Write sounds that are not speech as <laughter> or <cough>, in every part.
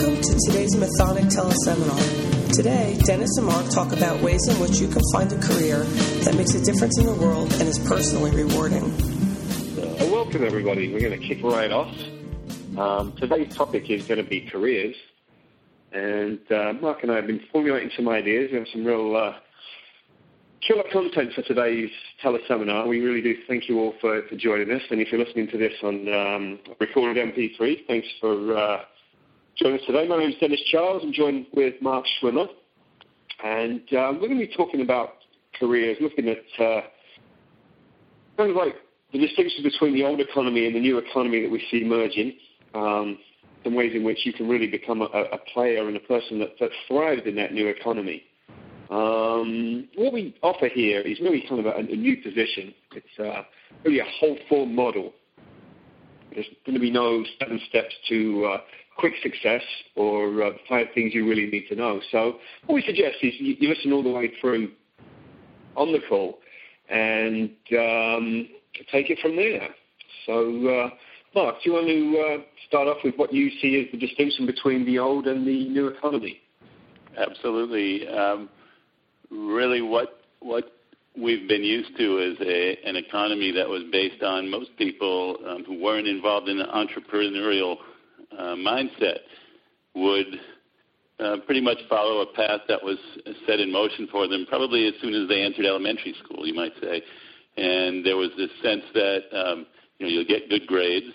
Welcome to today's Mythonyc teleseminar. Today, Dennis and Mark talk about ways in which you can find a career that makes a difference in the world and is personally rewarding. Uh, welcome, everybody. We're going to kick right off. Um, today's topic is going to be careers. And uh, Mark and I have been formulating some ideas. We have some real uh, killer content for today's teleseminar. We really do thank you all for, for joining us. And if you're listening to this on um, recorded MP3, thanks for uh, joining us today. My name is Dennis Charles. I'm joined with Mark Schwimmer. And uh, we're going to be talking about careers, looking at uh, kind of like the distinction between the old economy and the new economy that we see emerging. Um, some ways in which you can really become a, a player and a person that, that thrives in that new economy. Um, what we offer here is really kind of a, a new position. It's uh, really a whole form model. There's going to be no seven steps to uh, quick success or uh, five things you really need to know. So what we suggest is you, you listen all the way through on the call and um, take it from there. So, uh, Mark, do you want to uh, start off with what you see as the distinction between the old and the new economy? Absolutely. Um, really what what we've been used to is a, an economy that was based on most people um, who weren't involved in the entrepreneurial uh, mindset would uh, pretty much follow a path that was set in motion for them probably as soon as they entered elementary school, you might say. And there was this sense that um, you know you'll get good grades,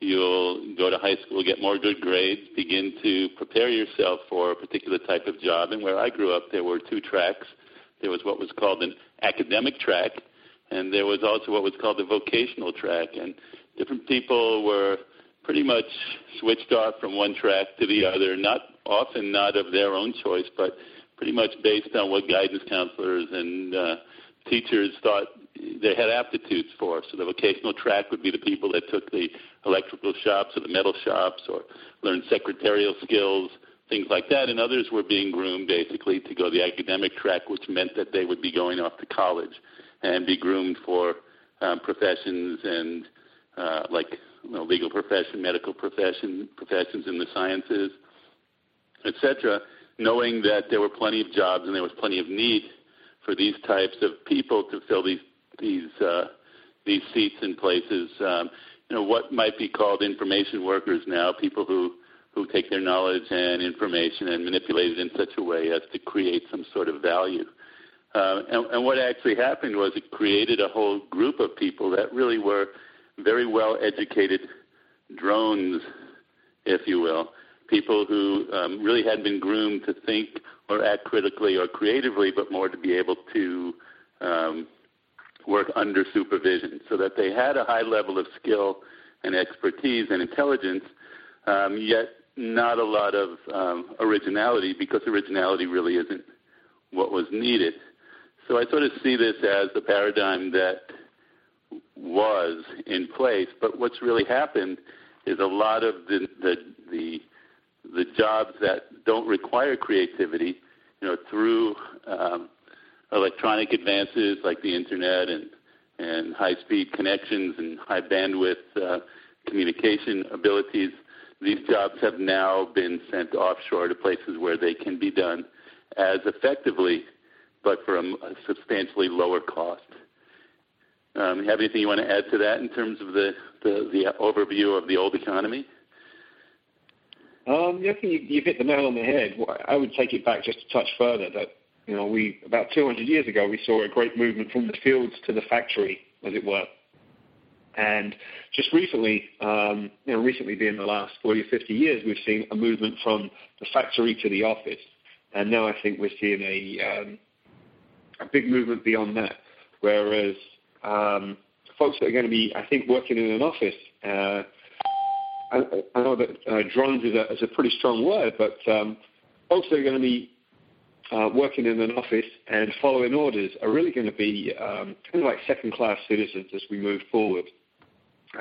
you'll go to high school, get more good grades, begin to prepare yourself for a particular type of job. And where I grew up, there were two tracks. There was what was called an academic track, and there was also what was called the vocational track. And different people were pretty much switched off from one track to the other, not often not of their own choice, but pretty much based on what guidance counselors and uh, teachers thought they had aptitudes for. So the vocational track would be the people that took the electrical shops or the metal shops or learned secretarial skills, things like that. And others were being groomed basically to go the academic track, which meant that they would be going off to college and be groomed for um, professions and uh, like you know, legal profession, medical profession, professions in the sciences, etc. Knowing that there were plenty of jobs and there was plenty of need for these types of people to fill these these uh, these seats in places. Um, you know what might be called information workers now, people who who take their knowledge and information and manipulate it in such a way as to create some sort of value. Uh, and, and what actually happened was it created a whole group of people that really were very well educated drones, if you will, people who um, really had been groomed to think or act critically or creatively, but more to be able to um, work under supervision, so that they had a high level of skill and expertise and intelligence, um, yet not a lot of um, originality because originality really isn't what was needed. So I sort of see this as the paradigm that was in place, but what's really happened is a lot of the the the, the jobs that don't require creativity, you know, through um, electronic advances like the internet and and high-speed connections and high bandwidth uh, communication abilities, these jobs have now been sent offshore to places where they can be done as effectively, but for a, a substantially lower cost. Um, have anything you want to add to that in terms of the, the, the overview of the old economy? Um, yeah, I think you, you hit the nail on the head. I would take it back just a touch further that you know, we about 200 years ago we saw a great movement from the fields to the factory, as it were. And just recently, um, you know, recently being the last 40 or 50 years, we've seen a movement from the factory to the office. And now I think we're seeing a, um, a big movement beyond that. Whereas um, folks that are going to be, I think, working in an office, uh, I, I, know that uh, drones is a, is a, pretty strong word, but um, folks that are going to be uh, working in an office and following orders are really going to be um, kind of like second-class citizens as we move forward.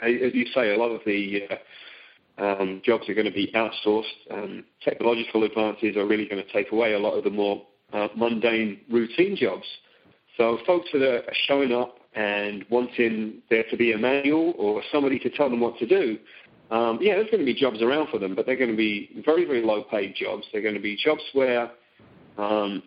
As you say, a lot of the uh, um, jobs are going to be outsourced. Um, technological advances are really going to take away a lot of the more uh, mundane, routine jobs. So folks that are showing up and wanting there to be a manual or somebody to tell them what to do um, yeah, there's going to be jobs around for them, but they're going to be very, very low paid jobs. They're going to be jobs where um,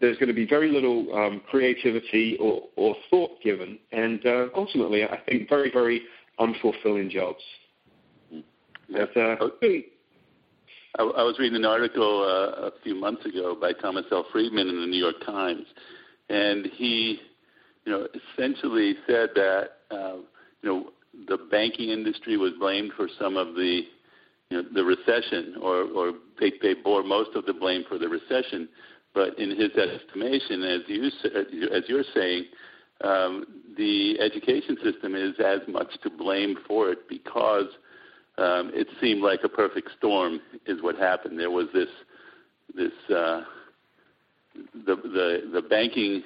there's going to be very little um, creativity or, or, thought given, and uh, ultimately, I think very, very unfulfilling jobs. But, uh, I, I was reading an article uh, a few months ago by Thomas L. Friedman in the New York Times, and he, you know, essentially said that, uh, you know, the banking industry was blamed for some of the, you know, the recession, or, or they, they bore most of the blame for the recession. But in his estimation, as you as you're saying, um, the education system is as much to blame for it because um, it seemed like a perfect storm is what happened. There was this this uh, the the the banking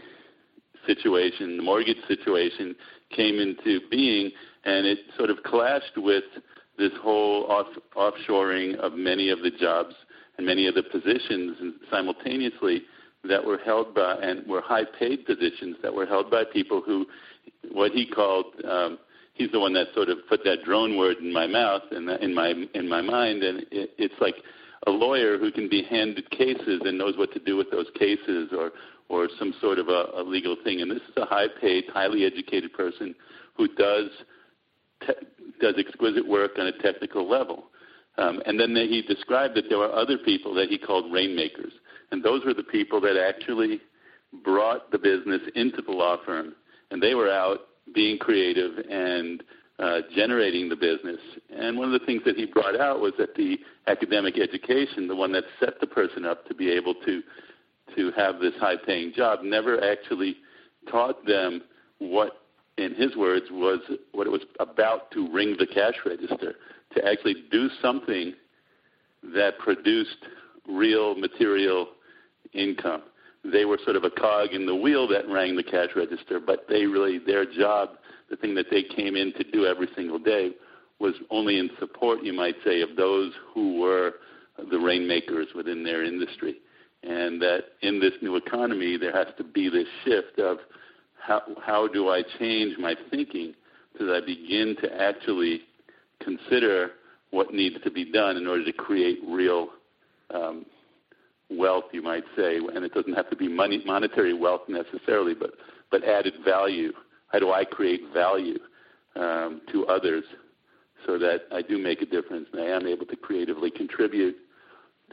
situation, the mortgage situation came into being, and it sort of clashed with this whole off, offshoring of many of the jobs and many of the positions simultaneously that were held by and were high paid positions that were held by people who what he called um, he's the one that sort of put that drone word in my mouth and in my in my mind, and it, it's like a lawyer who can be handed cases and knows what to do with those cases, or or some sort of a, a legal thing. And this is a high-paid, highly educated person who does te- does exquisite work on a technical level. Um, and then he described that there were other people that he called rainmakers, and those were the people that actually brought the business into the law firm, and they were out being creative and uh, generating the business. And one of the things that he brought out was that the academic education, the one that set the person up to be able to to have this high-paying job, never actually taught them what, in his words, was what it was about to ring the cash register, to actually do something that produced real material income they were sort of a cog in the wheel that rang the cash register, but they really, their job, the thing that they came in to do every single day, was only in support, you might say, of those who were the rainmakers within their industry. And that in this new economy, there has to be this shift of how, how do I change my thinking so that I begin to actually consider what needs to be done in order to create real um, wealth, you might say, and it doesn't have to be money, monetary wealth necessarily, but but added value. How do I create value um, to others so that I do make a difference and I am able to creatively contribute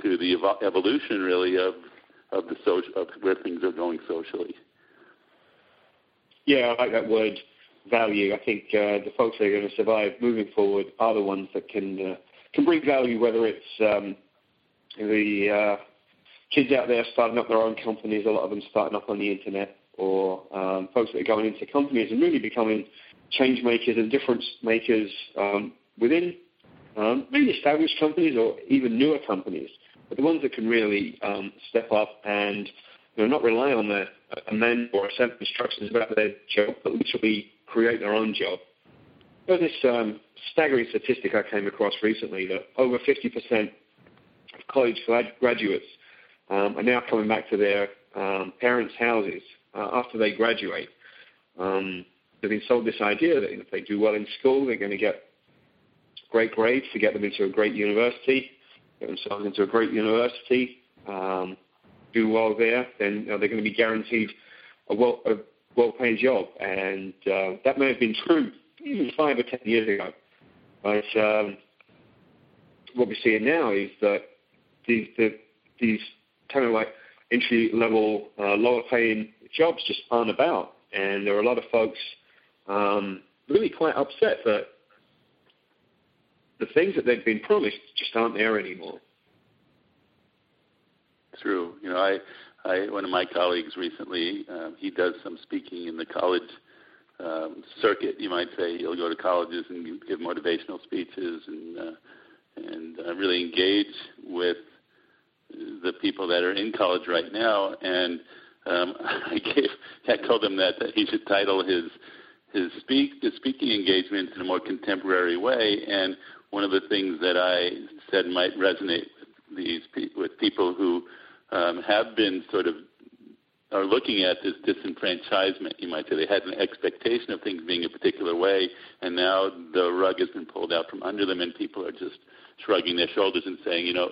to the evo- evolution, really, of of the social of where things are going socially. Yeah, I like that word value. I think uh, the folks that are going to survive moving forward are the ones that can uh, can bring value, whether it's um, the uh, kids out there starting up their own companies, a lot of them starting up on the internet, or um, folks that are going into companies and really becoming change makers and difference makers um, within um, established companies or even newer companies, but the ones that can really um, step up and you know, not rely on a, a or of instructions about their job, but literally create their own job. There's this um, staggering statistic I came across recently that over 50% of college graduates um, are now coming back to their um, parents' houses uh, after they graduate. Um, they've been sold this idea that if they do well in school, they're going to get great grades to get them into a great university, themselves into a great university, um, do well there, then they're going to be guaranteed a well a well-paying job. And uh, that may have been true even five or ten years ago. But um, what we're seeing now is that these, the, these kind of like entry level, uh, lower paying jobs just aren't about. And there are a lot of folks um, really quite upset that the things that they've been promised just aren't there anymore. True. You know, I, I one of my colleagues recently, uh, he does some speaking in the college um, circuit. You might say he'll go to colleges and give motivational speeches and uh, and uh, really engage with the people that are in college right now, and um, <laughs> I gave I told him that, that he should title his his speak his speaking engagements in a more contemporary way. And one of the things that I said might resonate with these with people who um, have been sort of are looking at this disenfranchisement, you might say. They had an expectation of things being a particular way, and now the rug has been pulled out from under them, and people are just shrugging their shoulders and saying, you know,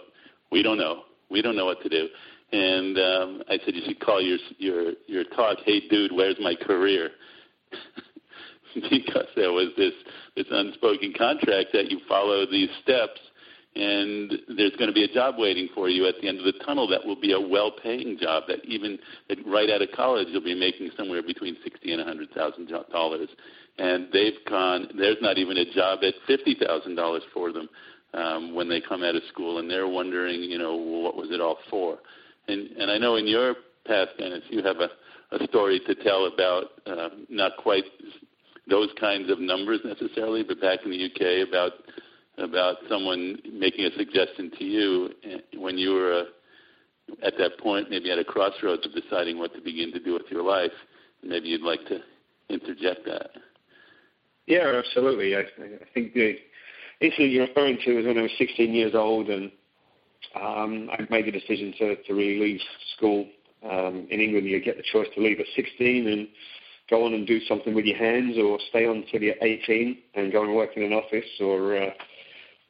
we don't know. We don't know what to do. And um, I said, you should call your your your talk, "Hey, dude, where's my career?" <laughs> <laughs> because there was this this unspoken contract that you follow these steps and there's going to be a job waiting for you at the end of the tunnel that will be a well-paying job that even that right out of college you'll be making somewhere between sixty and a hundred thousand dollars, and they've gone. There's not even a job at fifty thousand dollars for them um, when they come out of school, and they're wondering, you know, what was it all for? And and I know in your past, Dennis, you have a a story to tell about um, not quite those kinds of numbers necessarily, but back in the UK about about someone making a suggestion to you eh, when you were uh, at that point, maybe at a crossroads of deciding what to begin to do with your life. Maybe you'd like to interject that. Yeah, absolutely. I, I think the issue you're referring to is when I was 16 years old and um, I made the decision to, to really leave school. Um, in England, you get the choice to leave at 16 and go on and do something with your hands, or stay on until you're 18 and go and work in an office, or uh,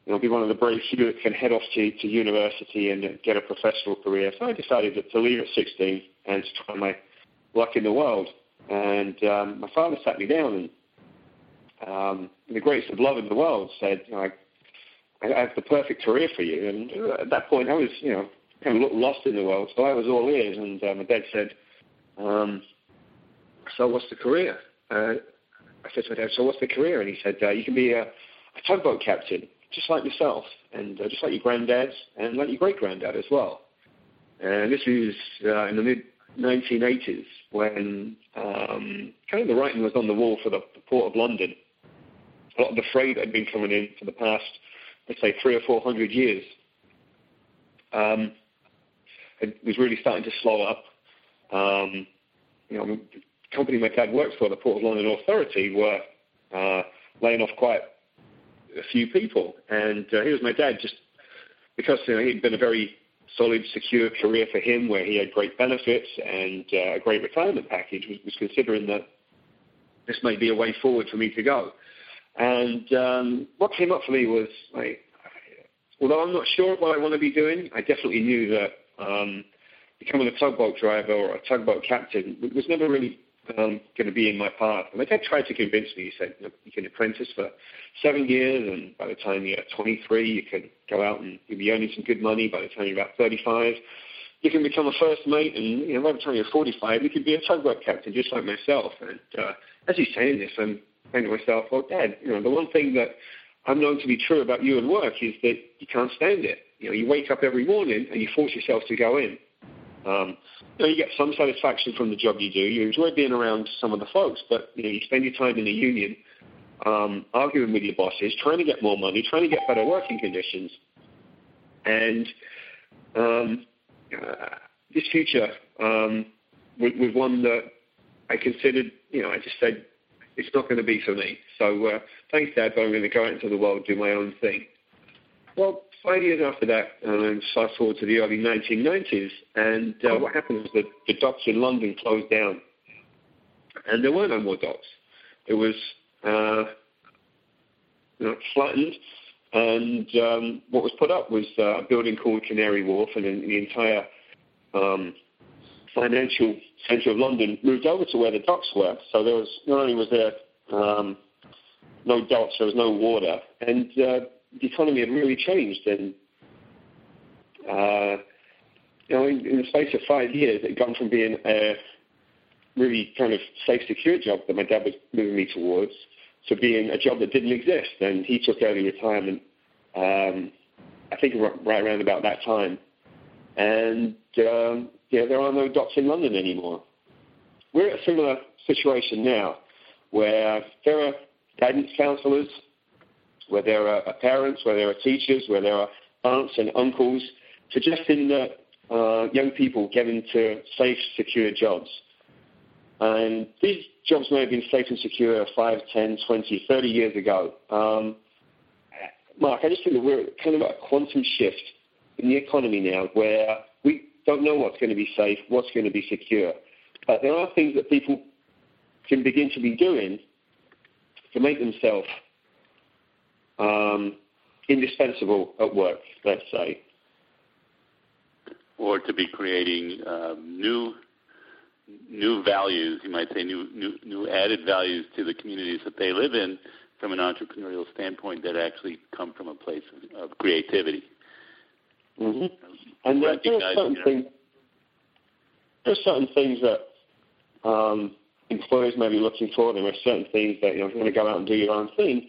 you know, be one of the brave few that can head off to, to university and get a professional career. So I decided to, leave at 16 and to try my luck in the world. And um, my father sat me down and, um, in the greatest of love in the world, said, you know, I, I have the perfect career for you. And at that point, I was, you know, kind of lost in the world, so I was all ears. And uh, my dad said, um, "So what's the career?" Uh, I said to my dad, "So what's the career?" And he said, uh, "You can be a, a tugboat captain." just like yourself, and uh, just like your granddad, and like your great granddad as well. And this is uh, in the mid 1980s when um, kind of the writing was on the wall for the, the Port of London. A lot of the freight had been coming in for the past, let's say, three or four hundred years. Um, it was really starting to slow up. Um, you know, company my dad worked for, the Port of London Authority, were uh, laying off quite a few people. And uh, he was my dad just because you know, he'd been a very solid, secure career for him where he had great benefits and uh, a great retirement package, was, was considering that this may be a way forward for me to go. And um, what came up for me was, like, although I'm not sure what I want to be doing, I definitely knew that um, becoming a tugboat driver or a tugboat captain was never really um, going to be in my path. And my dad tried to convince me. He said, you, you can apprentice for seven years, and by the time you're 23, you can go out and you'll be earning some good money. By the time you're about 35, you can become a first mate, and you know, by the time you're 45, you can be a tugboat captain, just like myself. And uh, as he's saying this, I'm saying to myself, well, Dad, you know, the one thing that I'm known to be true about you and work is that you can't stand it. You know, you wake up every morning and you force yourself to go in. Um, you, know, you get some satisfaction from the job you do. You enjoy being around some of the folks, but you know, you spend your time in the union um, arguing with your bosses, trying to get more money, trying to get better working conditions. And um, uh, this future um, was, was one that I considered, you know, I just said, it's not going to be for me. So uh, thanks, Dad, but I'm going to go out into the world, do my own thing. Well, five years after that, um, fast forward to the early 1990s, and uh, what happened was that the docks in London closed down, and there were no more docks. It was uh, you know, flattened, and um, what was put up was uh, a building called Canary Wharf, and then the entire um, financial centre of London moved over to where the docks were. So there was not only was there um, no docks, there was no water, and uh, the economy had really changed. And uh, you know, in, in the space of five years, it had gone from being a really kind of safe, secure job that my dad was moving me towards to being a job that didn't exist. And he took early retirement, um, I think right around about that time. And um, yeah, there are no docks in London anymore. We're at a similar situation now where there are guidance counsellors where there are parents, where there are teachers, where there are aunts and uncles, suggesting that uh, young people get into safe, secure jobs. And these jobs may have been safe and secure 5, 10, 20, 30 years ago. Um, Mark, I just think that we're kind of at a quantum shift in the economy now where we don't know what's going to be safe, what's going to be secure. But there are things that people can begin to be doing to make themselves um, indispensable at work, let's say. Or to be creating um, new new values, you might say, new, new, new added values to the communities that they live in from an entrepreneurial standpoint that actually come from a place of, of creativity. Mm-hmm. And there, there are certain things. There are certain things that um, employers may be looking for. There are certain things that you know, if you want to go out and do your own thing.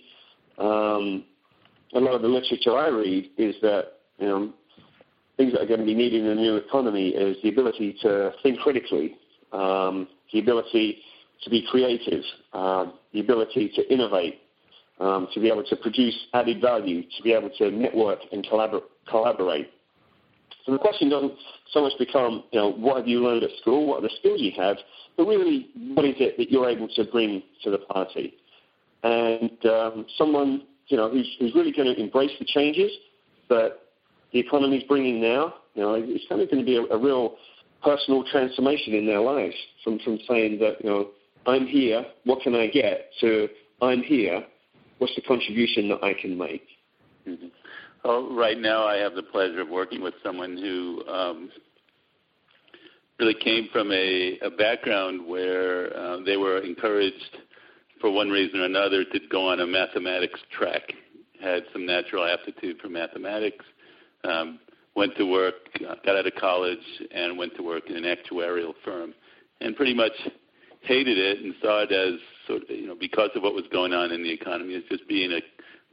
Um, a lot of the literature I read is that you know things that are going to be needed in the new economy is the ability to think critically, um, the ability to be creative, um, the ability to innovate, um, to be able to produce added value, to be able to network and collabor- collaborate. So the question doesn't so much become, you know, what have you learned at school, what are the skills you have, but really, what is it that you're able to bring to the party? And um, someone, you know, who's, who's really going to embrace the changes that the economy is bringing now, you know, it's kind of going to be a, a real personal transformation in their lives from, from saying that, you know, I'm here, what can I get, to I'm here, what's the contribution that I can make? Mm-hmm. Well, right now I have the pleasure of working with someone who um, really came from a, a background where uh, they were encouraged, for one reason or another, to go on a mathematics track. Had some natural aptitude for mathematics. Um, went to work, got out of college, and went to work in an actuarial firm, and pretty much hated it and saw it as sort of, you know, because of what was going on in the economy, as just being a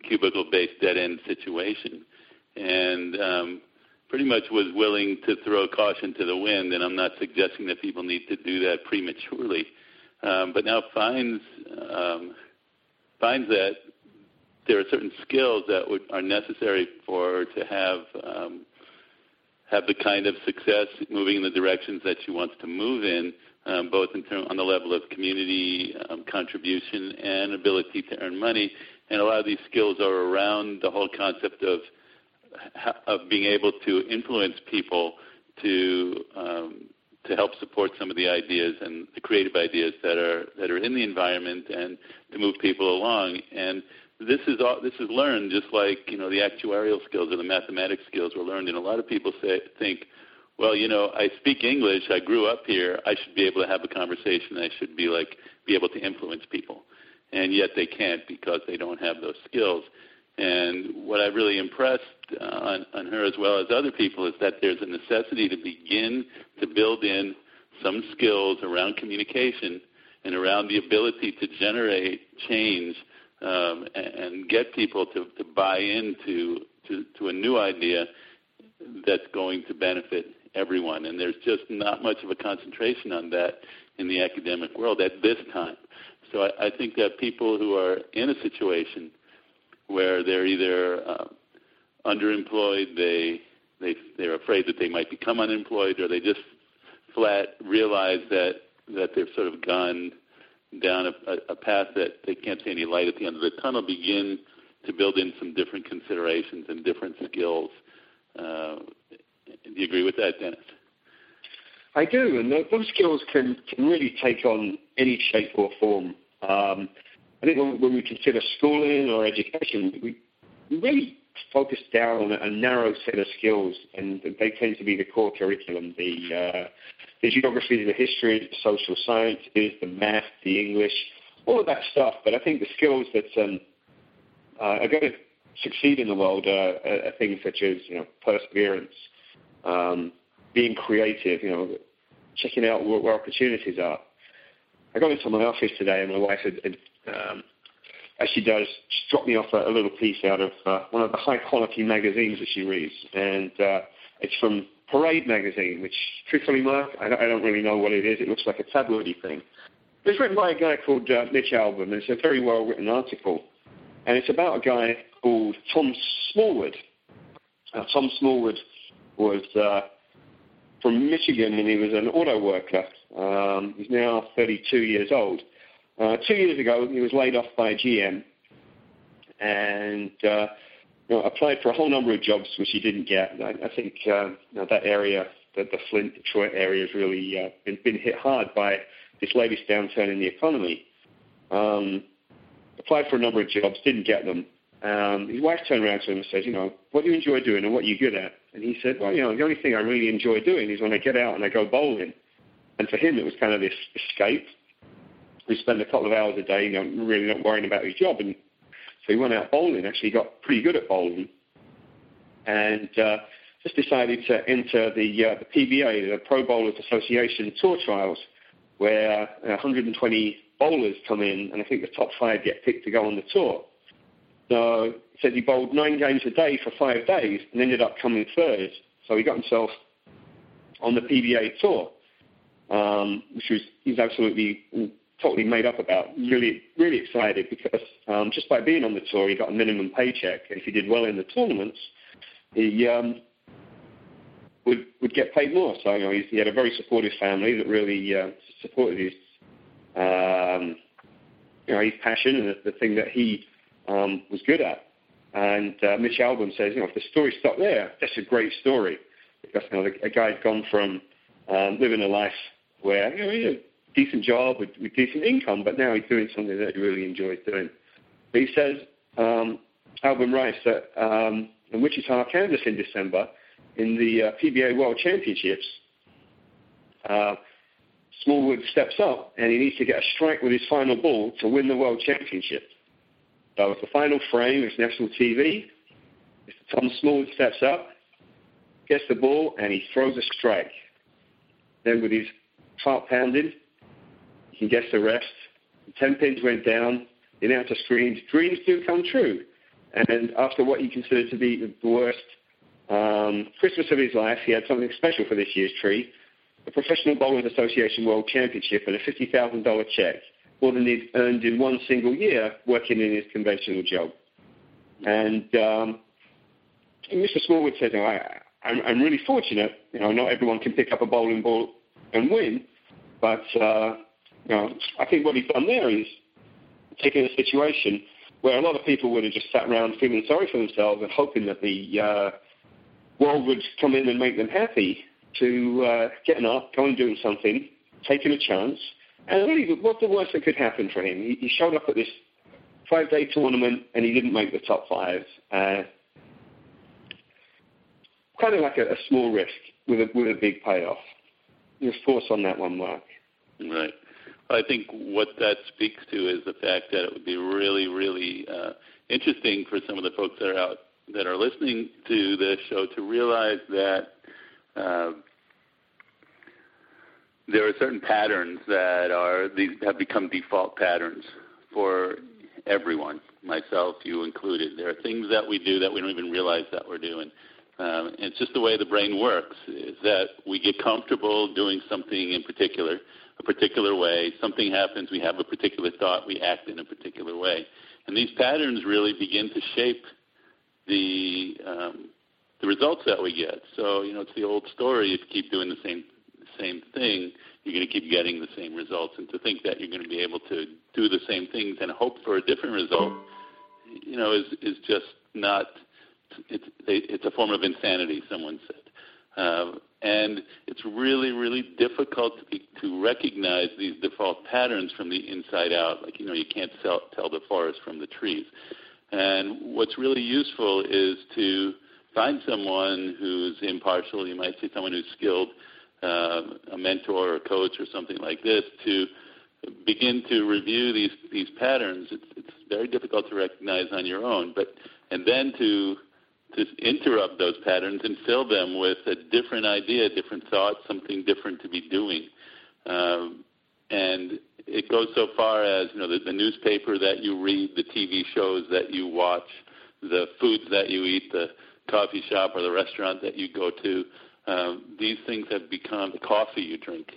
cubicle-based dead-end situation, and um, pretty much was willing to throw caution to the wind. And I'm not suggesting that people need to do that prematurely, um, but now finds um, finds that there are certain skills that would, are necessary for to have um, have the kind of success moving in the directions that she wants to move in, um, both in term, on the level of community um, contribution and ability to earn money. And a lot of these skills are around the whole concept of of being able to influence people to um, to help support some of the ideas and the creative ideas that are that are in the environment and to move people along. And this is all, this is learned just like you know the actuarial skills or the mathematics skills were learned. And a lot of people say think, well, you know, I speak English. I grew up here. I should be able to have a conversation. I should be like be able to influence people, and yet they can't because they don't have those skills. And what I really impressed uh, on, on her as well as other people is that there's a necessity to begin to build in some skills around communication and around the ability to generate change um, and, and get people to, to buy into to, to a new idea that's going to benefit everyone. And there's just not much of a concentration on that in the academic world at this time. So I, I think that people who are in a situation where they're either uh, underemployed, they they they're afraid that they might become unemployed, or they just flat realize that that they've sort of gone down a, a path that they can't see any light at the end of the tunnel. Begin to build in some different considerations and different skills. Uh, do you agree with that, Dennis? I do, and those skills can, can really take on any shape or form. Um, I think when, when we consider schooling or education, we really focus down on a, a narrow set of skills, and they tend to be the core curriculum. The, uh, the geography, the history, the social sciences, the math, the English, all of that stuff. But I think the skills that um, uh, are going to succeed in the world are, are, things such as you know perseverance, um, being creative, you know, checking out where, where opportunities are. I got into my office today, and my wife had, had um, as she does, just dropped me off a, a little piece out of uh, one of the high quality magazines that she reads, and uh, it's from Parade magazine, which, truthfully, Mark, I don't, I don't really know what it is. It looks like a tabloidy thing. It's written by a guy called uh, Mitch Albom, and it's a very well written article, and it's about a guy called Tom Smallwood. Uh, Tom Smallwood was uh, from Michigan, and he was an auto worker. Um, he's now 32 years old uh, two years ago, he was laid off by GM and uh, you know, applied for a whole number of jobs which he didn't get. I, I think uh, you know, that area that the Flint, Detroit area has really uh, been, been hit hard by this latest downturn in the economy. Um, applied for a number of jobs, didn't get them. Um, his wife turned around to him and says, you know, what do you enjoy doing and what are you good at? And he said, well, you know, the only thing I really enjoy doing is when I get out and I go bowling. And for him, it was kind of this escape. We spend a couple of hours a day, you know, really not worrying about his job. And so he went out bowling, actually got pretty good at bowling. And uh, just decided to enter the, uh, the PBA, the Pro Bowlers Association Tour Trials, where 120 bowlers come in, and I think the top five get picked to go on the tour. So he said he bowled nine games a day for five days and ended up coming third. So he got himself on the PBA tour, um, which was he's absolutely totally made up about. Really, really excited because um, just by being on the tour, he got a minimum paycheck, if he did well in the tournaments, he um, would would get paid more. So you know, he had a very supportive family that really uh, supported his um, you know his passion and the, the thing that he um, was good at. And uh, Mitch Albom says, you know, if the story stopped there, that's a great story. Because you know, a guy's gone from um, living a life where you know, he decent job with, with decent income, but now he's doing something that he really enjoys doing. But he says, um, Albom writes that um, in Wichita, Kansas in December, in the uh, PBA World Championships, uh, Smallwood steps up and he needs to get a strike with his final ball to win the World Championship. So it's the final frame, it's national TV. Tom Smallwood steps up, gets the ball, and he throws a strike. Then with his heart pounding, he gets the rest. Ten pins went down. The announcer screamed, dreams do come true. And after what he considered to be the worst um, Christmas of his life, he had something special for this year's tree, the Professional Bowling Association World Championship and a $50,000 check more than he'd earned in one single year working in his conventional job. And, um, Mr. Smallwood said, I, I'm, I'm really fortunate. You know, not everyone can pick up a bowling ball and win, but uh, I think what he's done there is taken a situation where a lot of people would have just sat around feeling sorry for themselves and hoping that the uh, world would come in and make them happy to uh, getting up, going and doing something, taking a chance, and really, what's the worst that could happen for him? He, he showed up at this five-day tournament and he didn't make the top five. Uh, kind of like a, a small risk with a with a big payoff. Your thoughts on that one, Mark? Right. I think what that speaks to is the fact that it would be really, really uh, interesting for some of the folks that are out that are listening to this show to realize that uh, there are certain patterns that are these have become default patterns for everyone, myself, you included. There are things that we do that we don't even realize that we're doing. Um, it's just the way the brain works. Is that we get comfortable doing something in particular, a particular way. Something happens, we have a particular thought, we act in a particular way, and these patterns really begin to shape the um, the results that we get. So you know, it's the old story. If you keep doing the same same thing, you're going to keep getting the same results. And to think that you're going to be able to do the same things and hope for a different result, you know, is is just not. It's it's a form of insanity. Someone said. Uh, and it's really, really difficult to, be, to recognize these default patterns from the inside out. Like, you know, you can't sell, tell the forest from the trees. And what's really useful is to find someone who's impartial. You might say someone who's skilled uh, a mentor or a coach or something like this to begin to review these these patterns. It's, it's very difficult to recognize on your own, but and then to to interrupt those patterns and fill them with a different idea, different thought, something different to be doing. Um, and it goes so far as you know the, the newspaper that you read, the TV shows that you watch, the foods that you eat, the coffee shop or the restaurant that you go to. Um, these things have become the coffee you drink.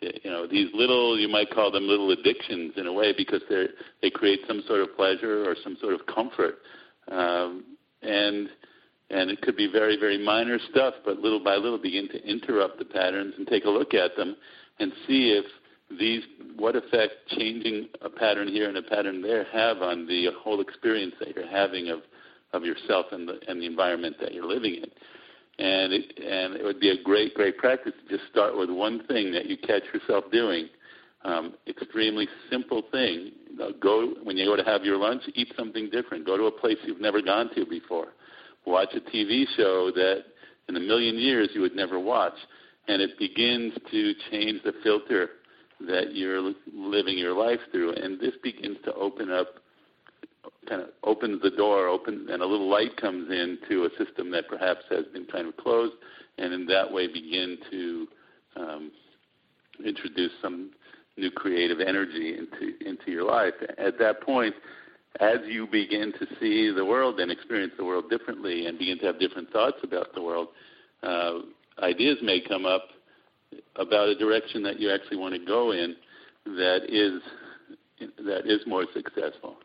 You know, these little, you might call them little addictions in a way because they they create some sort of pleasure or some sort of comfort, um, and and it could be very very minor stuff, but little by little begin to interrupt the patterns and take a look at them and see if these what effect changing a pattern here and a pattern there have on the whole experience that you're having of of yourself and the and the environment that you're living in and it, and it would be a great great practice to just start with one thing that you catch yourself doing. Um, extremely simple thing. Go when you go to have your lunch, eat something different. Go to a place you've never gone to before. Watch a TV show that in a million years you would never watch, and it begins to change the filter that you're living your life through, and this begins to open up kind of opens the door open and a little light comes into a system that perhaps has been kind of closed and in that way begin to um, introduce some new creative energy into into your life. At that point as you begin to see the world and experience the world differently and begin to have different thoughts about the world uh, ideas may come up about a direction that you actually want to go in that is that is more successful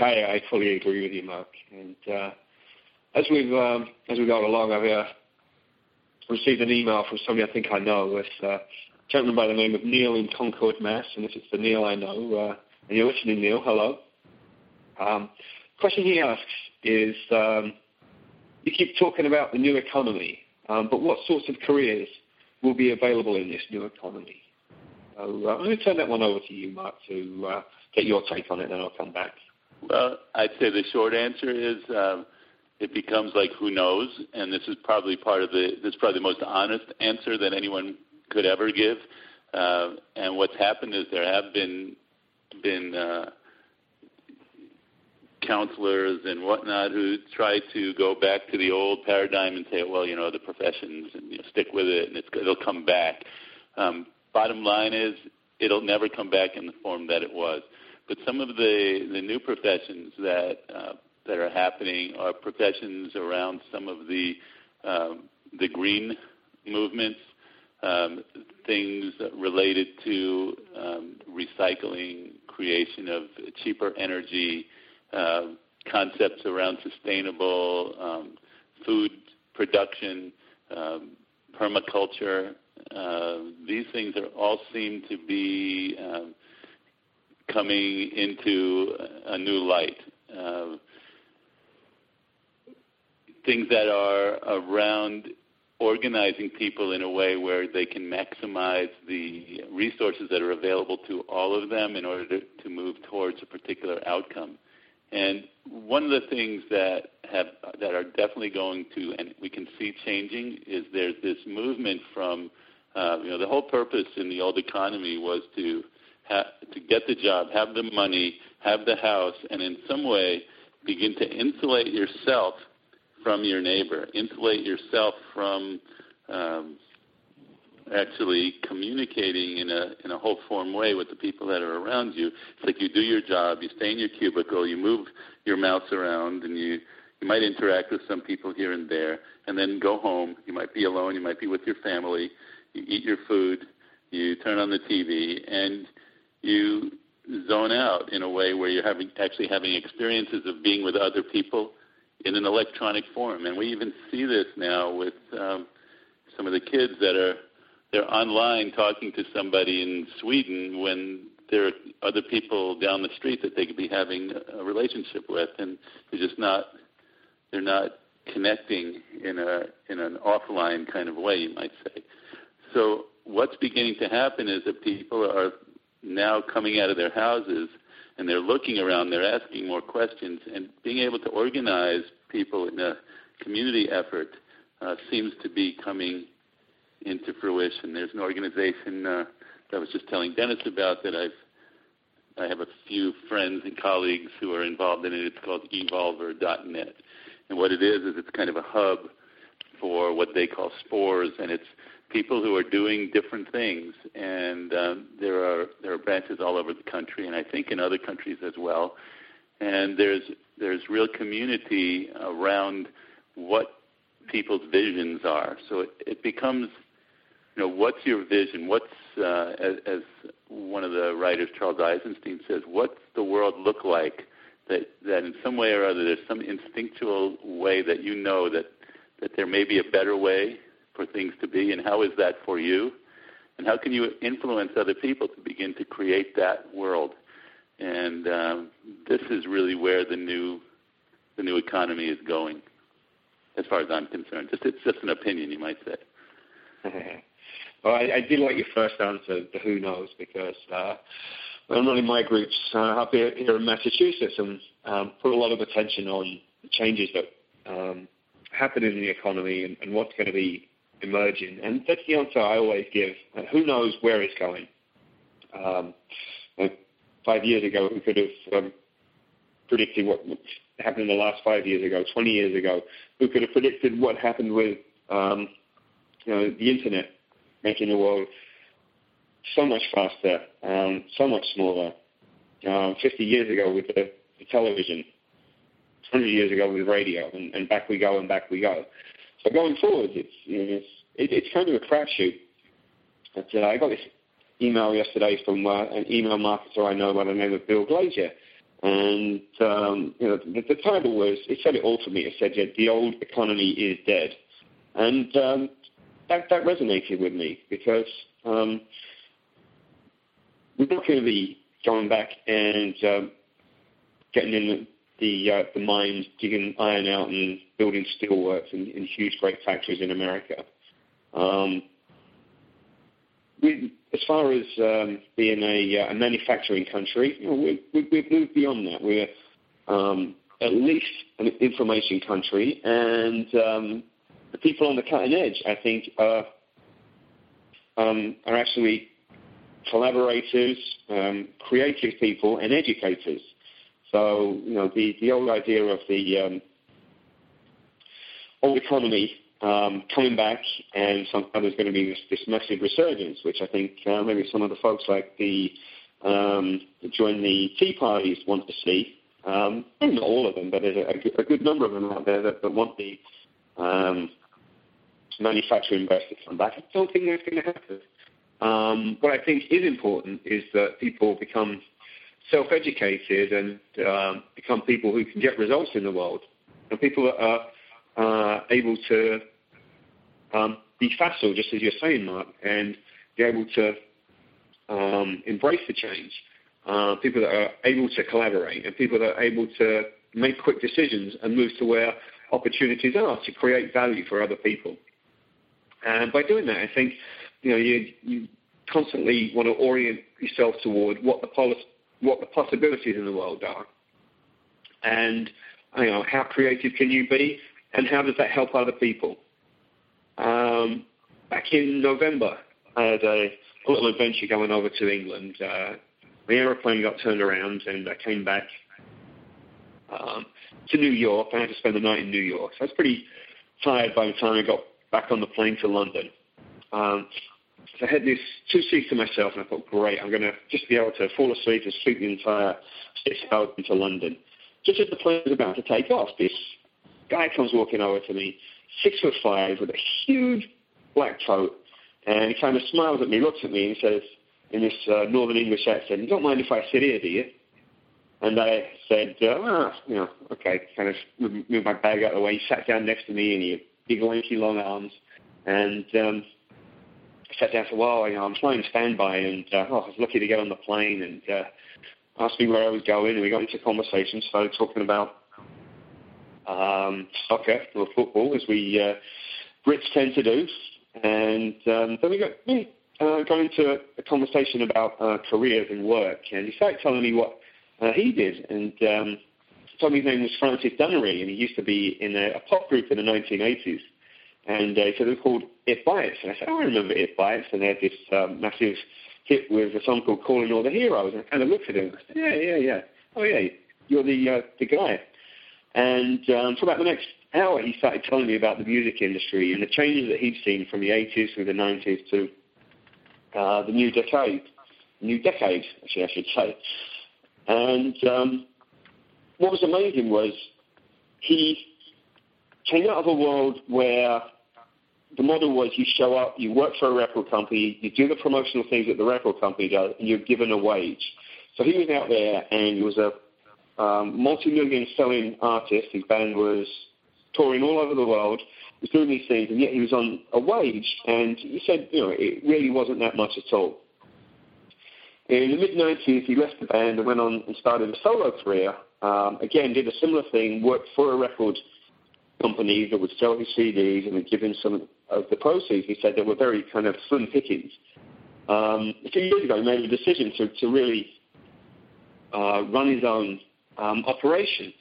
I, I fully agree with you, Mark. And uh, as we've um, as we go along, I've uh, received an email from somebody I think I know. It's uh, gentleman by the name of Neil in Concord, Mass. And if it's the Neil I know, uh, and you're listening, Neil, hello. Um, question he asks is: um, You keep talking about the new economy, um, but what sorts of careers will be available in this new economy? So uh, I'm going to turn that one over to you, Mark, to uh, get your take on it, and then I'll come back. Well, I'd say the short answer is um, it becomes like who knows, and this is probably part of the this is probably the most honest answer that anyone could ever give. Uh, and what's happened is there have been been uh, counselors and whatnot who try to go back to the old paradigm and say, well, you know, the professions and you know, stick with it, and it's, it'll come back. Um, bottom line is, it'll never come back in the form that it was. But some of the, the new professions that uh, that are happening are professions around some of the um, the green movements, um, things related to um, recycling, creation of cheaper energy, uh, concepts around sustainable um, food production, um, permaculture. Uh, these things are all seem to be coming into a new light. Uh, things that are around organizing people in a way where they can maximize the resources that are available to all of them in order to, to move towards a particular outcome. And one of the things that have that are definitely going to, and we can see changing, is there's this movement from, uh, you know, the whole purpose in the old economy was to ha- to get the job, have the money, have the house, and in some way begin to insulate yourself from your neighbor, insulate yourself from um, actually communicating in a in a whole form way with the people that are around you. It's like you do your job, you stay in your cubicle, you move your mouse around, and you you might interact with some people here and there, and then go home. You might be alone, you might be with your family. You eat your food, you turn on the TV, and you zone out in a way where you're having actually having experiences of being with other people in an electronic form. And we even see this now with um, some of the kids that are they're online talking to somebody in Sweden when there are other people down the street that they could be having a relationship with, and they're just not they're not connecting in a in an offline kind of way, you might say. So what's beginning to happen is that people are now coming out of their houses and they're looking around, they're asking more questions, and being able to organize people in a community effort uh, seems to be coming into fruition. There's an organization uh, that I was just telling Dennis about that I've I have a few friends and colleagues who are involved in it. It's called evolver.net. And what it is is it's kind of a hub for what they call spores, and it's people who are doing different things, and um, there are there are branches all over the country, and I think in other countries as well. And there's there's real community around what people's visions are. So it, it becomes, you know, what's your vision? What's uh, as, as one of the writers, Charles Eisenstein, says, what's the world look like? That that in some way or other, there's some instinctual way that you know that that there may be a better way for things to be, and how is that for you? And how can you influence other people to begin to create that world? And um, this is really where the new the new economy is going, as far as I'm concerned. Just it's just an opinion, you might say. <laughs> well, I, I did like your first answer, the who knows, because uh, I'm running my groups uh, up here, here in Massachusetts and um, put a lot of attention on the changes that um, happen in the economy and, and what's going to be emerging. And that's the answer I always give. Uh, who knows where it's going? Um, five years ago, who could have um, predicted what happened in the last five years ago, 20 years ago? Who could have predicted what happened with um, you know, the internet making the world so much faster, um, so much smaller? Uh, 50 years ago with the, the television, 100 years ago with radio, and, and back we go and back we go. So going forward, it's you know, it's, it, it's kind of a crapshoot. But uh, I got this email yesterday from uh, an email marketer I know by the name of Bill Glazer. And um, you know, the, the title was, it said it all for me. It said, yeah, the old economy is dead. And um, that, that resonated with me because um, we're not going to be going back and um, getting in the, uh, the mines, digging iron out and building steelworks and, in huge, great factories in America. Um, we, as far as um, being a, uh, a, manufacturing country, you know, we, we, we've moved beyond that. We're um, at least an information country, and um, the people on the cutting edge, I think, are, um, are actually collaborators, um, creative people, and educators. So, you know, the, the old idea of the um, old economy um, coming back, and sometime there's going to be this, this massive resurgence, which I think uh, maybe some of the folks like the um, join the Tea Parties want to see. Um, not all of them, but there's a, a, good number of them out there that, that want the um, manufacturing base to come back. I don't think that's going to happen. Um, what I think is important is that people become self-educated and um, become people who can get results in the world, and people that are uh, able to um, be facile, just as you're saying, Mark, and be able to um, embrace the change. Uh, people that are able to collaborate and people that are able to make quick decisions and move to where opportunities are to create value for other people. And by doing that, I think you know you, you constantly want to orient yourself toward what the policy, what the possibilities in the world are, and you know how creative can you be, and how does that help other people? Um, back in November, I had a, little adventure going over to England. Uh, the aeroplane got turned around, and I came back um, to New York. I had to spend the night in New York, so I was pretty tired by the time I got back on the plane to London. Um, so I had this two seats to myself, and I thought, great, I'm going to just be able to fall asleep and sleep the entire six hours into London. Just as the plane was about to take off, this guy comes walking over to me, six foot five, with a huge black coat, and he kind of smiles at me, looks at me, and says, in this uh, Northern English accent, "You don't mind if I sit here, do you?" And I said, uh, ah, you know, okay, kind of moved my bag out of the way. He sat down next to me, and he had big, lanky, long arms, and um, Sat down for a while. You know, I'm flying standby, and uh, oh, I was lucky to get on the plane, and uh, asked me where I was going, and we got into conversation, started talking about um, soccer or football, as we uh, Brits tend to do. And um, then we got me uh, got into a conversation about uh, careers and work, and he started telling me what uh, he did. And um, told me his name was Francis Dunnery, and he used to be in a, a pop group in the 1980s. And uh, said it was called It Bites. And I said, oh, I remember It Bites. And they had this um, massive hit with a song called Calling All the Heroes. And I kind of looked at him. I said, yeah, yeah, yeah. Oh, yeah, you're the, uh, the guy. And um, for about the next hour, he started telling me about the music industry and the changes that he'd seen from the 80s through the 90s to uh, the new decade. New decade, actually, I should say. And um, what was amazing was he came out of a world where the model was you show up, you work for a record company, you do the promotional things that the record company does, and you're given a wage. So he was out there and he was a um, multi-million selling artist. His band was touring all over the world, was doing these things, and yet he was on a wage. And he said, you know, it really wasn't that much at all. In the mid 90s, he left the band and went on and started a solo career. Um, again, did a similar thing, worked for a record company that would sell his CDs and would give him some of the proceeds. He said they were very kind of slim pickings. Um, a few years ago, he made a decision to, to really uh, run his own um, operation.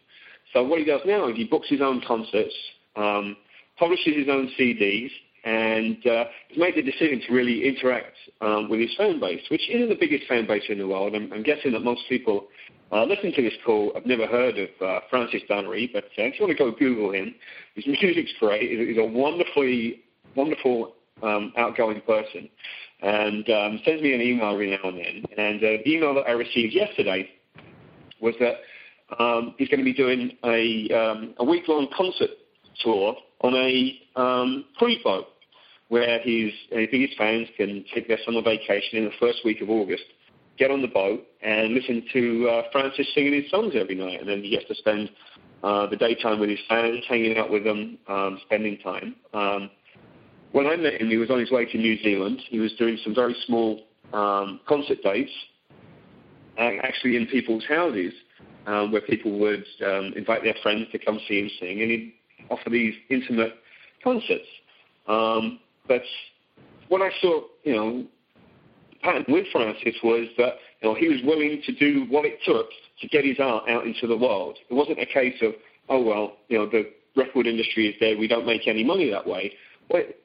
So what he does now is he books his own concerts, um, publishes his own CDs, and uh, he's made the decision to really interact um, with his fan base, which isn't the biggest fan base in the world. I'm, I'm guessing that most people uh, listening to this call have never heard of uh, Francis Dunnery, but uh, if you want to go Google him, his <laughs> music's great. He's a wonderfully, wonderful, um, outgoing person, and um, sends me an email every now and then. And uh, the email that I received yesterday was that um, he's going to be doing a, um, a week-long concert tour on a um, cruise boat where his, his fans can take their summer vacation in the first week of August, get on the boat and listen to uh, Francis singing his songs every night. And then he gets to spend uh, the daytime with his fans, hanging out with them, um, spending time. Um, when I met him, he was on his way to New Zealand. He was doing some very small um, concert dates, actually in people's houses, um, where people would um, invite their friends to come see him sing, and he'd offer these intimate concerts. Um, but what I saw, you know, pattern with Francis was that you know he was willing to do what it took to get his art out into the world. It wasn't a case of, oh well, you know, the record industry is dead, we don't make any money that way. What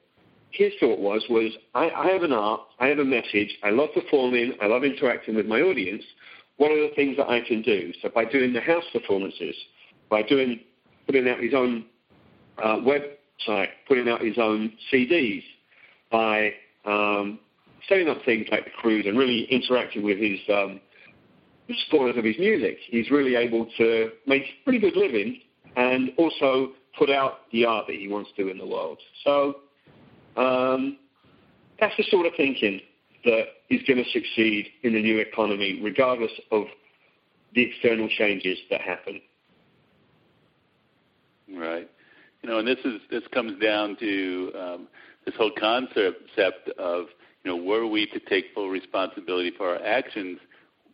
his thought was was I, I have an art, I have a message, I love performing, I love interacting with my audience. What are the things that I can do? So by doing the house performances, by doing putting out his own uh, website, putting out his own CDs, by um, setting up things like the cruise and really interacting with his um, supporters of his music. He's really able to make pretty good living and also put out the art that he wants to in the world. So um, that's the sort of thinking that is going to succeed in the new economy, regardless of the external changes that happen. Right. You know, and this is this comes down to um, this whole concept of you know, were we to take full responsibility for our actions,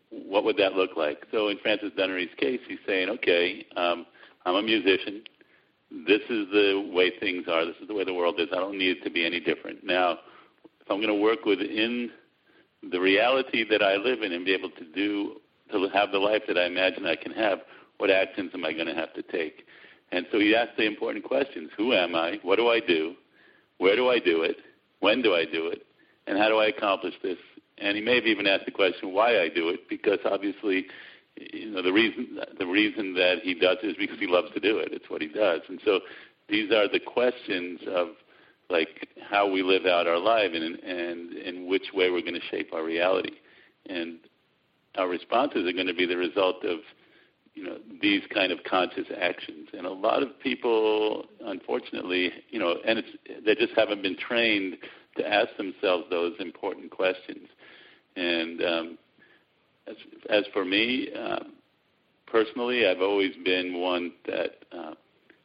what would that look like? So in Francis Dunnery's case, he's saying, okay, um, I'm a musician. This is the way things are. This is the way the world is. I don't need it to be any different. Now, if I'm going to work within the reality that I live in and be able to do, to have the life that I imagine I can have, what actions am I going to have to take? And so he asked the important questions. Who am I? What do I do? Where do I do it? When do I do it? And how do I accomplish this? And he may have even asked the question why I do it, because obviously, you know, the reason the reason that he does it is because he loves to do it. It's what he does. And so these are the questions of like how we live out our life and and in which way we're going to shape our reality. And our responses are going to be the result of you know these kind of conscious actions and a lot of people unfortunately you know and it's they just haven't been trained to ask themselves those important questions and um, as, as for me um, personally i've always been one that uh,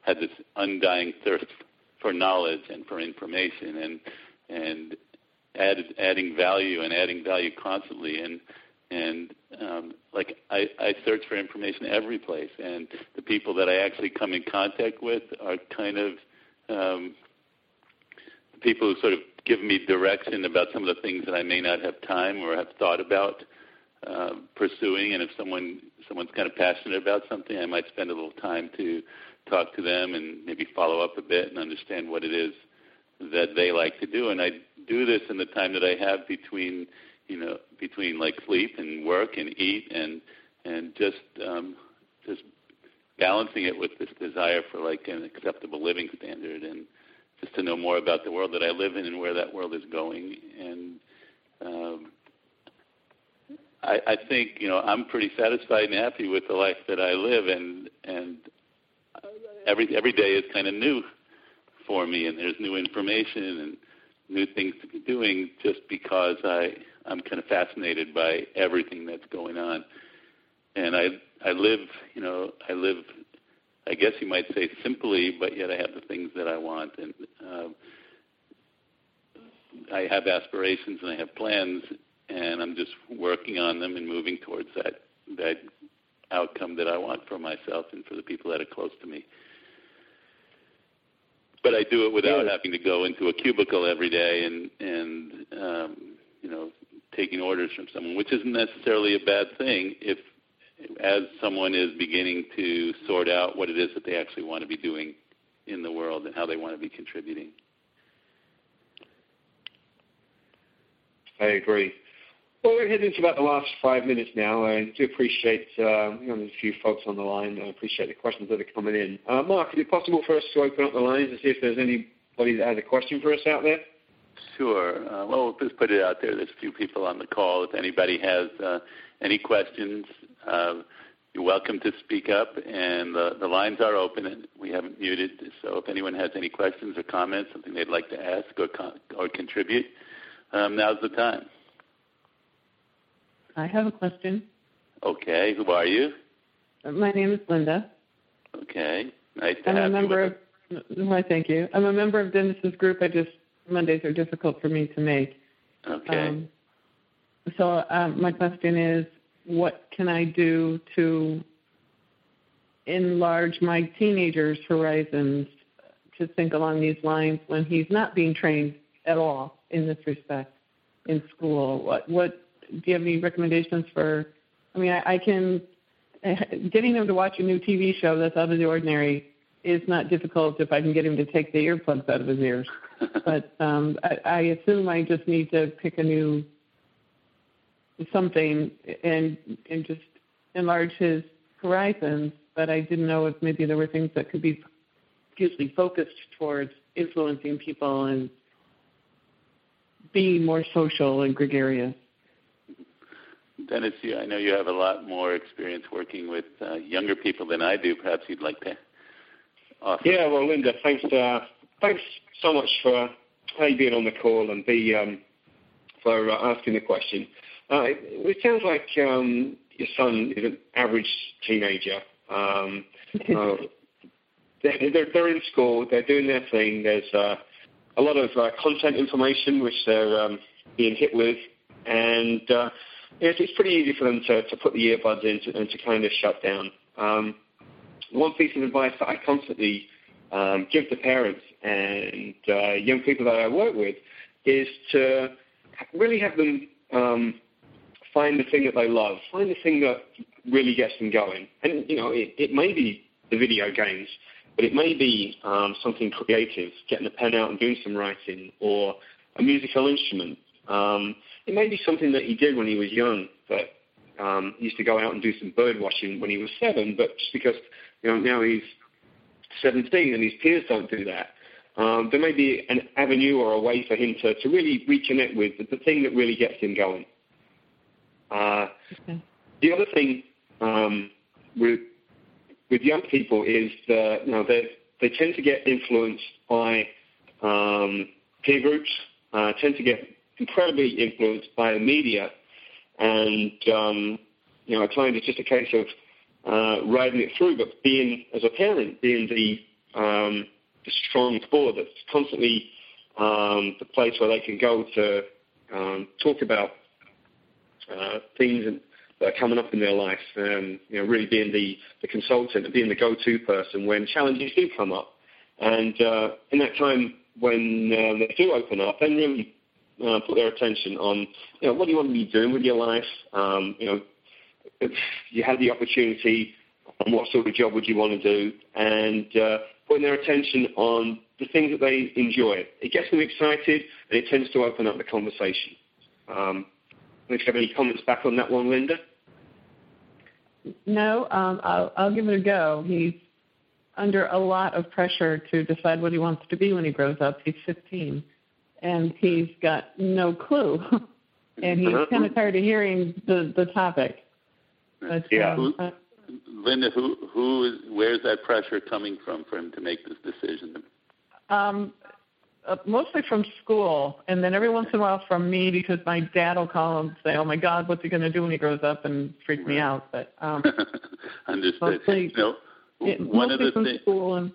had this undying thirst for knowledge and for information and and added, adding value and adding value constantly. And and um, like I, I search for information every place, and the people that I actually come in contact with are kind of um, people who sort of give me direction about some of the things that I may not have time or have thought about uh, pursuing. And if someone someone's kind of passionate about something, I might spend a little time to talk to them and maybe follow up a bit and understand what it is that they like to do. And I do this in the time that I have between you know, between like sleep and work and eat and and just um, just balancing it with this desire for like an acceptable living standard and just to know more about the world that I live in and where that world is going. And um, I, I think you know I'm pretty satisfied and happy with the life that I live, and and every every day is kind of new for me, and there's new information and new things to be doing just because I I'm kind of fascinated by everything that's going on, and I I live you know I live I guess you might say simply, but yet I have the things that I want, and uh, I have aspirations and I have plans, and I'm just working on them and moving towards that that outcome that I want for myself and for the people that are close to me. But I do it without Yeah. having to go into a cubicle every day and and um, you know taking orders from someone, which isn't necessarily a bad thing if as someone is beginning to sort out what it is that they actually want to be doing in the world and how they want to be contributing. I agree. Well, we're heading to about the last five minutes now. I do appreciate, uh, you know, there's a few folks on the line. I appreciate the questions that are coming in. Uh, Mark, is it possible for us to open up the lines and see if there's anybody that has a question for us out there? Sure. Uh, well, we'll just put it out there. There's a few people on the call. If anybody has uh, any questions, uh, you're welcome to speak up, and the, the lines are open. And we haven't muted, so if anyone has any questions or comments, something they'd like to ask or con- or contribute, um, now's the time. I have a question. Okay. Who are you? My name is Linda. Okay. Nice to I'm have a member you. of. Why, thank you. I'm a member of Dennis's group. I just Mondays are difficult for me to make. Okay. Um, so um, my question is, what can I do to enlarge my teenager's horizons to think along these lines when he's not being trained at all in this respect in school? What what do you have any recommendations for? I mean, I, I can <laughs> getting him to watch a new TV show that's out of the ordinary is not difficult if I can get him to take the earplugs out of his ears. <laughs> but um, I, I assume I just need to pick a new something and and just enlarge his horizons. But I didn't know if maybe there were things that could be usually focused towards influencing people and being more social and gregarious. Dennis, you, I know you have a lot more experience working with uh, younger people than I do. Perhaps you'd like to offer. Yeah, well, Linda, thanks. Uh, thanks so much for A being on the call and B um, for uh, asking the question. Uh, it, it sounds like um, your son is an average teenager. Um, <laughs> uh, they're, they're, they're in school. They're doing their thing. There's uh, a lot of uh, content information which they're um, being hit with, and uh, it's, it's pretty easy for them to, to put the earbuds in to, and to kind of shut down. Um, one piece of advice that I constantly um, give to parents and uh, young people that I work with is to really have them um, find the thing that they love, find the thing that really gets them going. And, you know, it, it may be the video games, but it may be um, something creative, getting a pen out and doing some writing, or a musical instrument. Um, it may be something that he did when he was young, but um, he used to go out and do some bird watching when he was seven, but just because you know now he's 17 and his peers don't do that, um, there may be an avenue or a way for him to, to really reconnect with the, the thing that really gets him going. Uh, Okay. the other thing um, with with young people is that you know they they tend to get influenced by um, peer groups, uh, tend to get incredibly influenced by the media, and um, you know at times it's just a case of uh, riding it through, but being as a parent, being the um, the strong core that's constantly um, the place where they can go to um, talk about uh, things that are coming up in their life. Um, you know, really being the, the consultant and being the go-to person when challenges do come up. And uh, in that time when uh, they do open up, then really uh, put their attention on, you know, what do you want to be doing with your life? Um, you know, if you had the opportunity, and what sort of job would you want to do? And uh, putting their attention on the things that they enjoy. It gets them excited, and it tends to open up the conversation. Um, if you have any comments back on that one, Linda? No, um, I'll, I'll give it a go. He's under a lot of pressure to decide what he wants to be when he grows up. He's 15, and he's got no clue. <laughs> and he's Uh-huh. kind of tired of hearing the, the topic. But, Yeah. um, uh, Linda, who who is where's that pressure coming from for him to make this decision? Um, uh, mostly from school, and then every once in a while from me because my dad will call and say, "Oh my God, what's he going to do when he grows up?" and freak me out. But um, <laughs> Understood. Mostly- you know, it, one of the from things. school and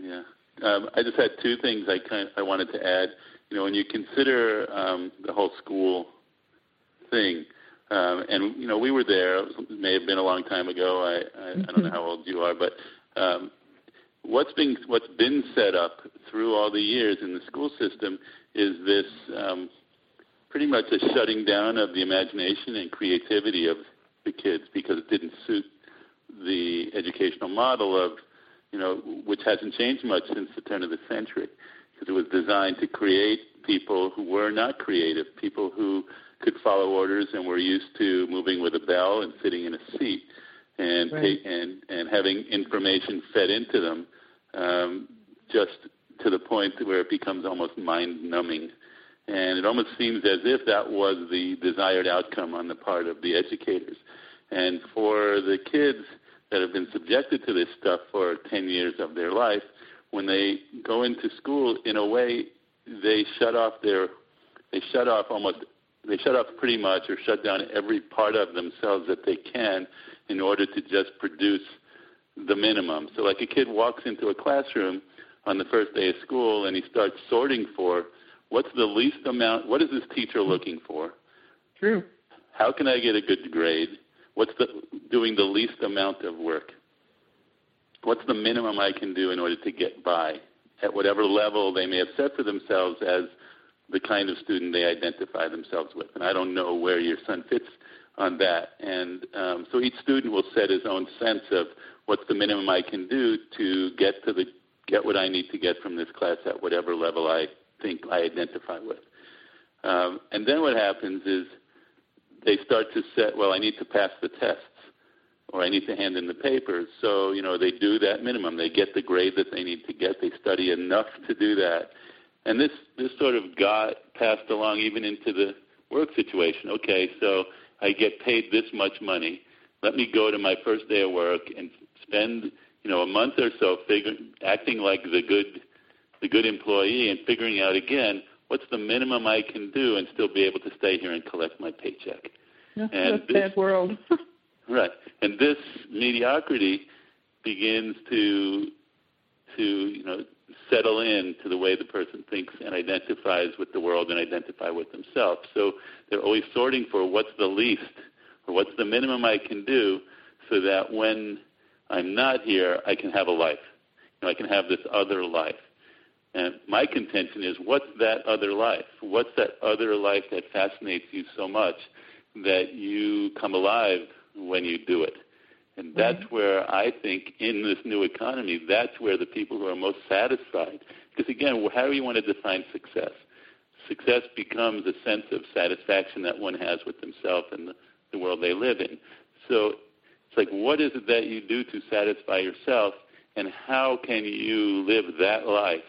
Yeah. Um, I just had two things I kind of, I wanted to add. You know, when you consider um, the whole school thing. Um, and you know, we were there. It may have been a long time ago. I I, I don't know how old you are, but um, what's been what's been set up through all the years in the school system is this um, pretty much a shutting down of the imagination and creativity of the kids because it didn't suit the educational model of you know which hasn't changed much since the turn of the century because it was designed to create people who were not creative, people who could follow orders and were used to moving with a bell and sitting in a seat and right. take, and and having information fed into them um, just to the point where it becomes almost mind numbing. And it almost seems as if that was the desired outcome on the part of the educators. And for the kids that have been subjected to this stuff for 10 years of their life, when they go into school, in a way, they shut off their, they shut off almost, they shut off pretty much or shut down every part of themselves that they can in order to just produce the minimum. So, like a kid walks into a classroom on the first day of school and he starts sorting for what's the least amount, what is this teacher looking for? True. How can I get a good grade? What's the doing the least amount of work? What's the minimum I can do in order to get by at whatever level they may have set for themselves as the kind of student they identify themselves with? And I don't know where your son fits on that. And um, so each student will set his own sense of what's the minimum I can do to get to the get what I need to get from this class at whatever level I think I identify with. Um, and then what happens is they start to set, well, I need to pass the tests or I need to hand in the papers. So, you know, they do that minimum. They get the grade that they need to get. They study enough to do that. And this, this sort of got passed along even into the work situation. Okay, so I get paid this much money. Let me go to my first day of work and spend you know a month or so figuring acting like the good the good employee and figuring out again what's the minimum I can do and still be able to stay here and collect my paycheck. Yeah, and that's this, bad world. <laughs> right, and this mediocrity begins to to you know settle in to the way the person thinks and identifies with the world and identify with themselves. So they're always sorting for what's the least or what's the minimum I can do so that when I'm not here, I can have a life. You know, I can have this other life. And my contention is, what's that other life? What's that other life that fascinates you so much that you come alive when you do it? And that's mm-hmm. where I think in this new economy, that's where the people who are most satisfied. Because again, how do you want to define success? Success becomes a sense of satisfaction that one has with themselves and the, the world they live in. So it's like, what is it that you do to satisfy yourself, and how can you live that life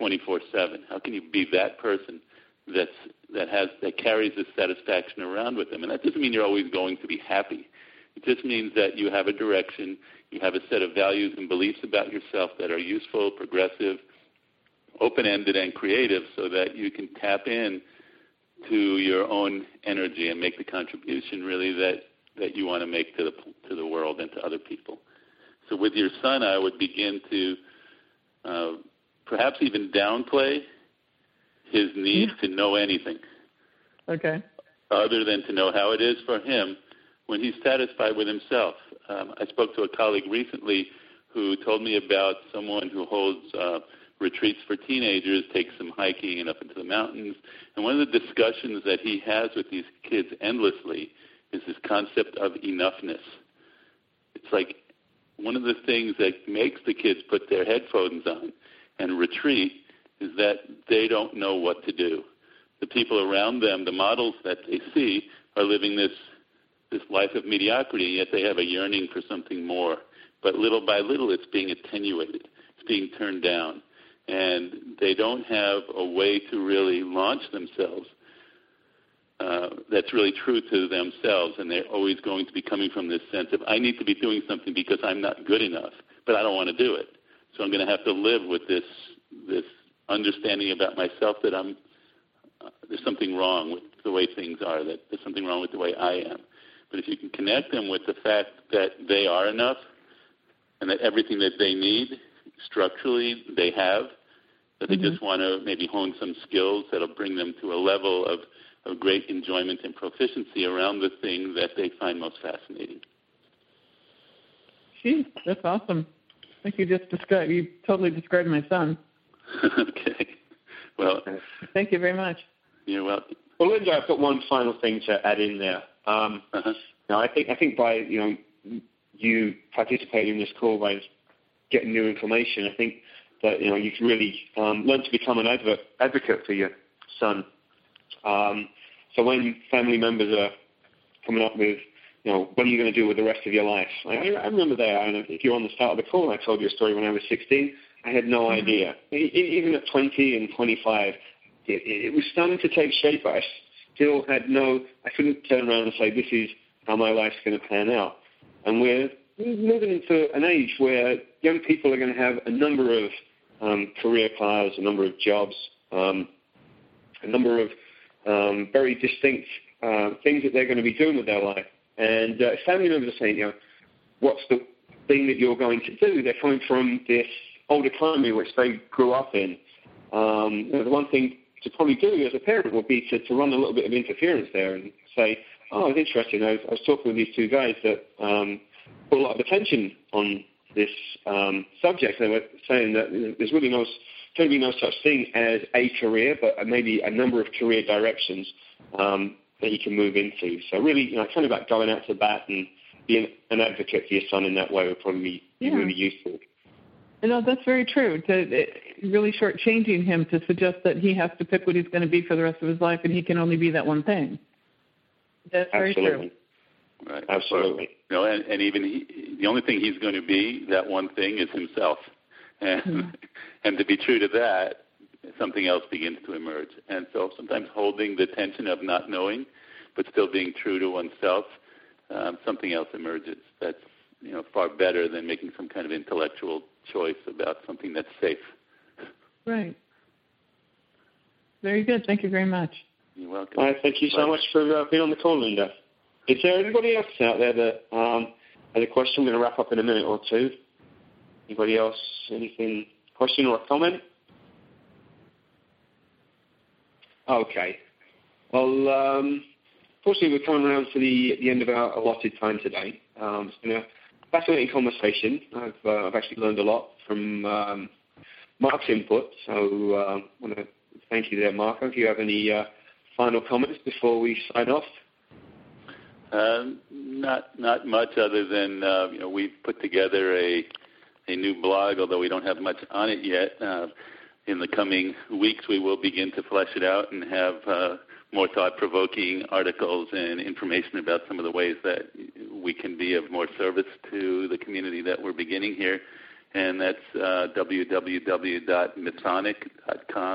24/7? How can you be that person that's that has that carries this satisfaction around with them? And that doesn't mean you're always going to be happy. It just means that you have a direction, you have a set of values and beliefs about yourself that are useful, progressive, open-ended, and creative, so that you can tap in to your own energy and make the contribution really that that you want to make to the to the world and to other people. So with your son, I would begin to uh, perhaps even downplay his need to know anything. Okay. Other than to know how it is for him when he's satisfied with himself. Um, I spoke to a colleague recently who told me about someone who holds uh, retreats for teenagers, takes them hiking and up into the mountains. And one of the discussions that he has with these kids endlessly is this concept of enoughness. It's like one of the things that makes the kids put their headphones on and retreat is that they don't know what to do. The people around them, the models that they see, are living this this life of mediocrity, yet they have a yearning for something more. But little by little, it's being attenuated. It's being turned down, and they don't have a way to really launch themselves uh, that's really true to themselves, and they're always going to be coming from this sense of I need to be doing something because I'm not good enough, but I don't want to do it. So I'm going to have to live with this this understanding about myself that I'm uh, there's something wrong with the way things are, that there's something wrong with the way I am. But if you can connect them with the fact that they are enough and that everything that they need structurally they have, that they mm-hmm. just want to maybe hone some skills that'll bring them to a level of of great enjoyment and proficiency around the thing that they find most fascinating. Gee, that's awesome. I think you just described, you totally described my son. <laughs> okay. Well, thank you very much. You're welcome. Well, Linda, I've got one final thing to add in there. Um, uh-huh. Now, I think I think by you know you participating in this call by getting new information, I think that you know you can really um, learn to become an advocate advocate for your son. Um, so when family members are coming up with, you know, what are you going to do with the rest of your life? I, I remember that. I if you're on the start of the call, I told you a story when I was 16. I had no mm-hmm. idea. Even at 20 and 25, it, it was starting to take shape. I still had no. I couldn't turn around and say, "This is how my life's going to pan out." And we're moving into an age where young people are going to have a number of um, career paths, a number of jobs, um, a number of um, very distinct uh, things that they're going to be doing with their life. And uh, family members are saying, you know, what's the thing that you're going to do? They're coming from this old economy which they grew up in. Um, you know, the one thing to probably do as a parent would be to, to run a little bit of interference there and say, oh, it's interesting. I was, I was talking with these two guys that um, put a lot of attention on this um, subject. They were saying that there's really no going to be no such thing as a career, but maybe a number of career directions um, that you can move into. So really, you know, kind of like going out to bat and being an advocate for your son in that way would probably be yeah. really useful. You know, that's very true. To really shortchanging him to suggest that he has to pick what he's going to be for the rest of his life, and he can only be that one thing. That's very Absolutely. true. Right. Absolutely. You know, and, and even he, the only thing he's going to be that one thing is himself, and mm-hmm. <laughs> and to be true to that, something else begins to emerge. And so sometimes holding the tension of not knowing, but still being true to oneself, um, something else emerges. That's you know far better than making some kind of intellectual choice about something that's safe. <laughs> Right. Very good. Thank you very much. You're welcome. All right, thank you so much for uh, being on the call, Linda. Is there anybody else out there that um, has a question? We're going to wrap up in a minute or two. Anybody else? Anything? Question or a comment? Okay. Well, um, fortunately, we're coming around to the, the end of our allotted time today. Um, it's been a fascinating conversation. I've, uh, I've actually learned a lot from um, Mark's input, so uh, I want to thank you there, Marco. If you have any uh, final comments before we sign off? Uh, not not much other than uh, you know we've put together a a new blog, although we don't have much on it yet. Uh, in the coming weeks, we will begin to flesh it out and have uh, more thought-provoking articles and information about some of the ways that we can be of more service to the community that we're beginning here. And that's uh.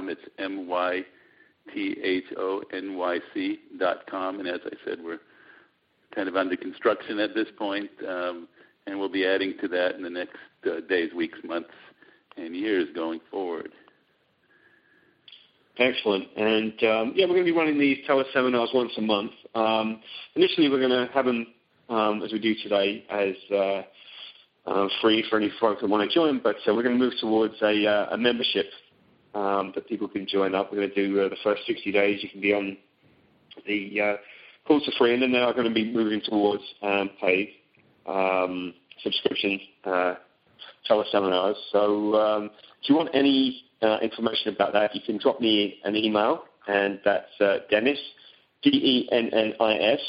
It's M Y T H O N Y C dot com. And as I said, we're kind of under construction at this point, um, and we'll be adding to that in the next uh, days, weeks, months, and years going forward. Excellent. And um, yeah, we're going to be running these teleseminars once a month. Um, initially, we're going to have them, um, as we do today, as uh, uh, free for any folks that want to join, but uh, we're going to move towards a, uh, a membership um, that people can join up. We're going to do uh, the first 60 days. You can be on the uh, calls for free, and then they are going to be moving towards um, paid um, subscription teleseminars. So if you want any uh, information about that, you can drop me an email, and that's uh, Dennis, D-E-N-N-I-S,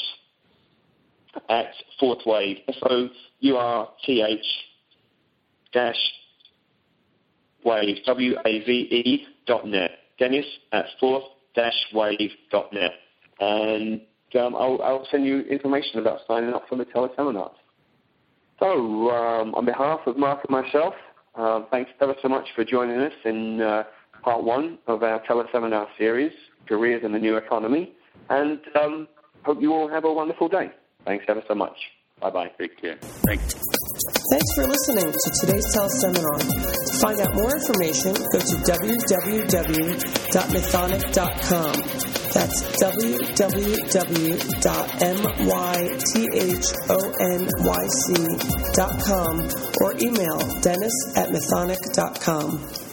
at Fourth Wave, F-O-U-R-T-H dash wave, W-A-V-E dot net. Dennis at fourth dash wave dot net. And um, I'll, I'll, send you information about signing up for the teleseminars. So, um, on behalf of Mark and myself, uh, thanks ever so much for joining us in uh, part one of our teleseminar series, Careers in the New Economy. And um, hope you all have a wonderful day. Thanks ever so much. Bye bye. Take care. Thanks. Thanks for listening to today's teleseminar. To find out more information, go to www.mythonyc.com. That's www.mythonyc.com or email dennis at mythonyc.com.